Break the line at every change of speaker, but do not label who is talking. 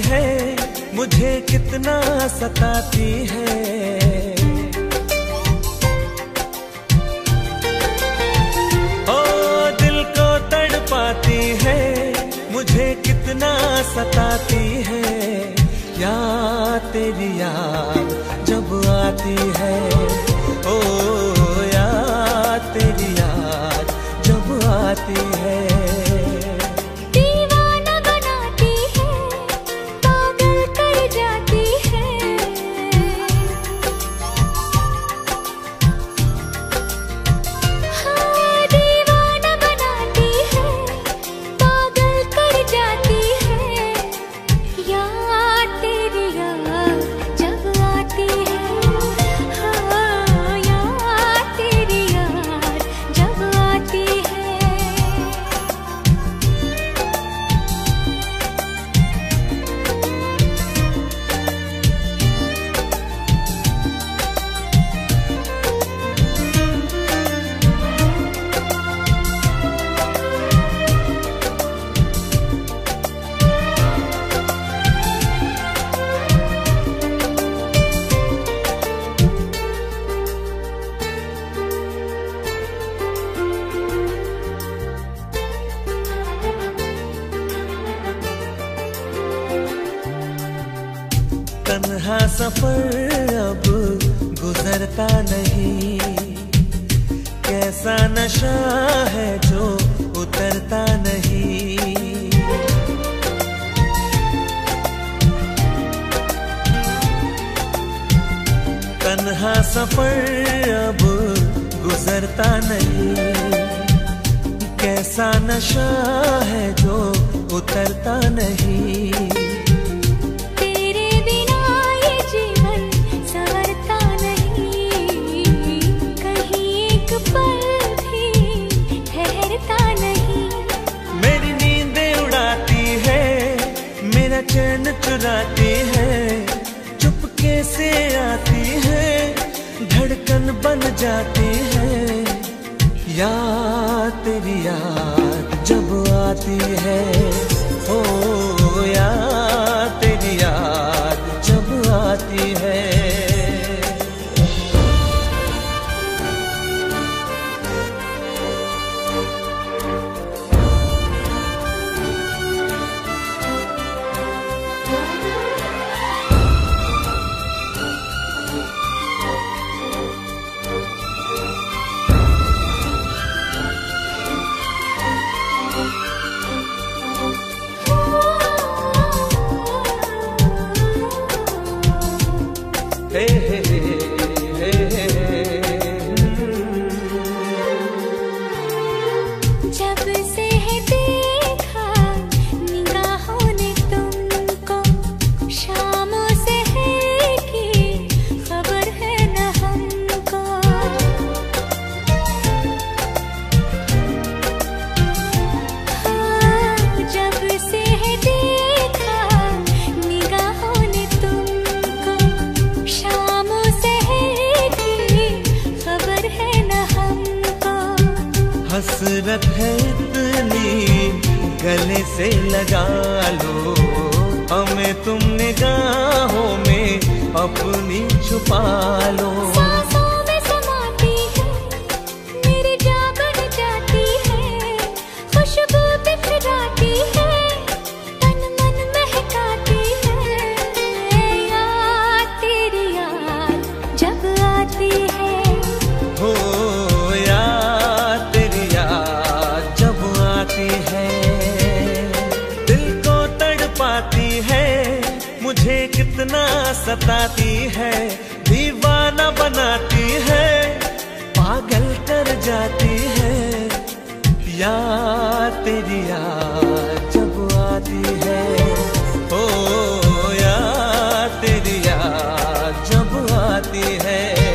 है, मुझे कितना सताती है। ओ, दिल को तड़पाती है, मुझे कितना सताती है। या तेरी याद जब आती है, ओ याद तेरी याद जब आती है। तन्हा सफ़र अब गुजरता नहीं। कैसा नशा है जो उतरता नहीं। तन्हा सफ़र अब गुजरता नहीं। कैसा नशा है जो उतरता नहीं। चुराती है, चुपके से आती है, धड़कन बन जाती है। याद, तेरी याद जब आती है, ओ याद। हे हसरत है इतनी गले से लगा लो। हमें तुम निगाहों में अपनी छुपा लो।
पाती है, मुझे कितना सताती है, दीवाना बनाती है, पागल कर जाती है याद तेरी याद जब आती है,
ओ याद तेरी याद जब आती है।